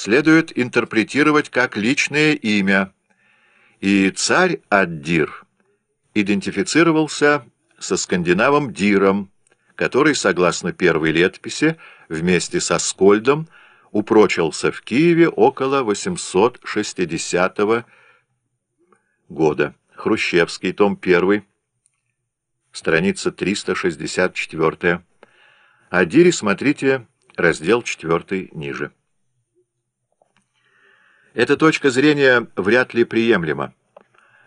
следует интерпретировать как личное имя, и царь Аддир идентифицировался со скандинавом Диром, который, согласно первой летописи, вместе со Скольдом упрочился в Киеве около 860 года. Хрущевский, том 1, страница 364. О Дире смотрите раздел 4 ниже. Эта точка зрения вряд ли приемлема.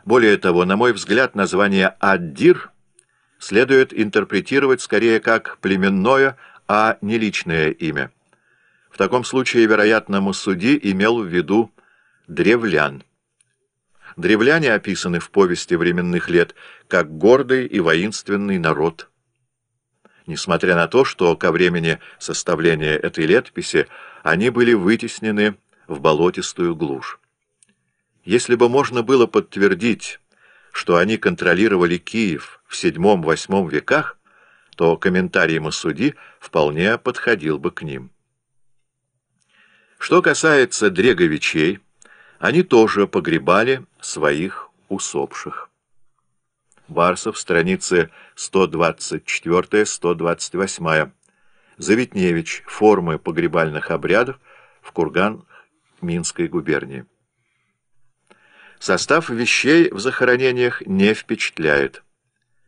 Более того, на мой взгляд, название «Аддир» следует интерпретировать скорее как племенное, а не личное имя. В таком случае, вероятно, Муссуди имел в виду древлян. Древляне описаны в повести временных лет как гордый и воинственный народ. Несмотря на то, что ко времени составления этой летописи они были вытеснены в болотистую глушь. Если бы можно было подтвердить, что они контролировали Киев в VII-VIII веках, то комментарий Масуди вполне подходил бы к ним. Что касается Дреговичей, они тоже погребали своих усопших. Барсов, страницы 124-128. Заветневич. Формы погребальных обрядов в курган Минской губернии. Состав вещей в захоронениях не впечатляет.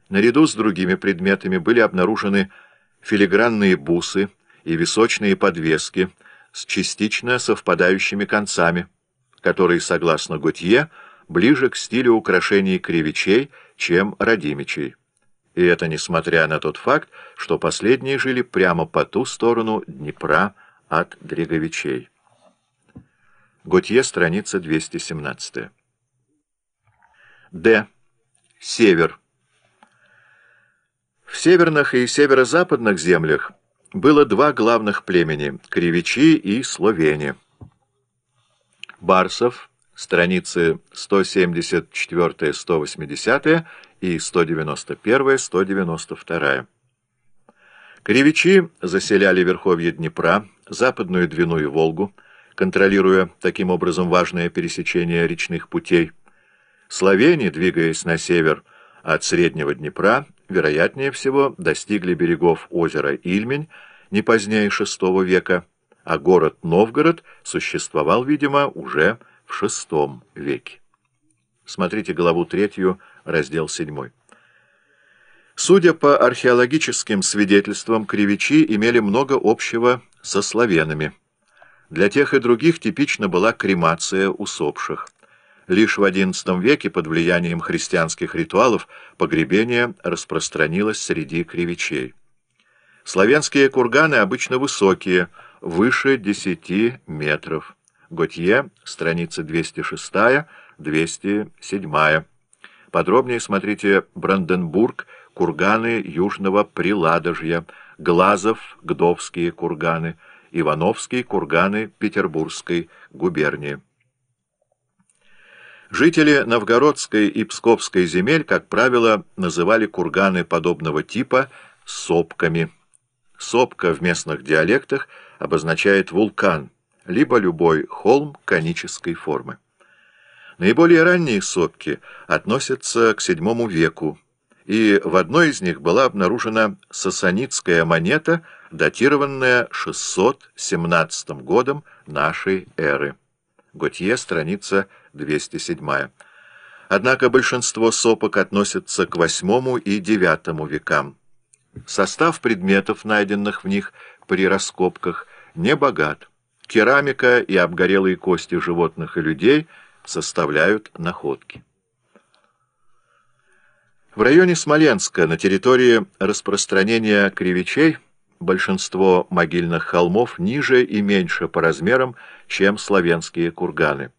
Наряду с другими предметами были обнаружены филигранные бусы и височные подвески с частично совпадающими концами, которые, согласно Готье, ближе к стилю украшений кривичей, чем родимичей. И это несмотря на тот факт, что последние жили прямо по ту сторону Днепра от Дреговичей. Готье, страница 217. Д. Север. В северных и северо-западных землях было два главных племени — кривичи и словени. Барсов, страницы 174-180 и 191-192. Кривичи заселяли верховье Днепра, западную Двину и Волгу, контролируя таким образом важное пересечение речных путей. Словени, двигаясь на север от Среднего Днепра, вероятнее всего достигли берегов озера Ильмень не позднее VI века, а город Новгород существовал, видимо, уже в VI веке. Смотрите главу 3, раздел 7. Судя по археологическим свидетельствам, кривичи имели много общего со славянами. Для тех и других типично была кремация усопших. Лишь в XI веке под влиянием христианских ритуалов погребение распространилось среди кривичей. Славянские курганы обычно высокие, выше 10 метров. Готье, страница 206-207. Подробнее смотрите Бранденбург, курганы Южного Приладожья, Глазов, Гдовские курганы, Ивановские курганы Петербургской губернии. Жители Новгородской и Псковской земель, как правило, называли курганы подобного типа сопками. Сопка в местных диалектах обозначает вулкан, либо любой холм конической формы. Наиболее ранние сопки относятся к VII веку, и в одной из них была обнаружена сасанитская монета, датированная 617 годом нашей эры. Готье, страница 207. Однако большинство сопок относятся к VIII и IX векам. Состав предметов, найденных в них при раскопках, не богат. Керамика и обгорелые кости животных и людей – составляют находки. В районе Смоленска, на территории распространения кривичей, большинство могильных холмов ниже и меньше по размерам, чем славянские курганы.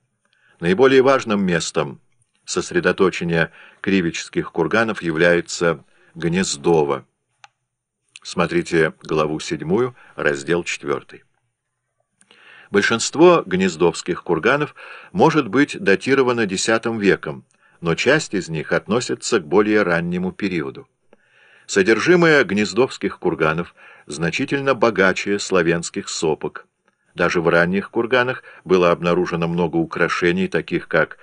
Наиболее важным местом сосредоточения кривических курганов является Гнездово. Смотрите главу 7, раздел 4. Большинство гнездовских курганов может быть датировано X веком, но часть из них относится к более раннему периоду. Содержимое гнездовских курганов значительно богаче славянских сопок. Даже в ранних курганах было обнаружено много украшений, таких как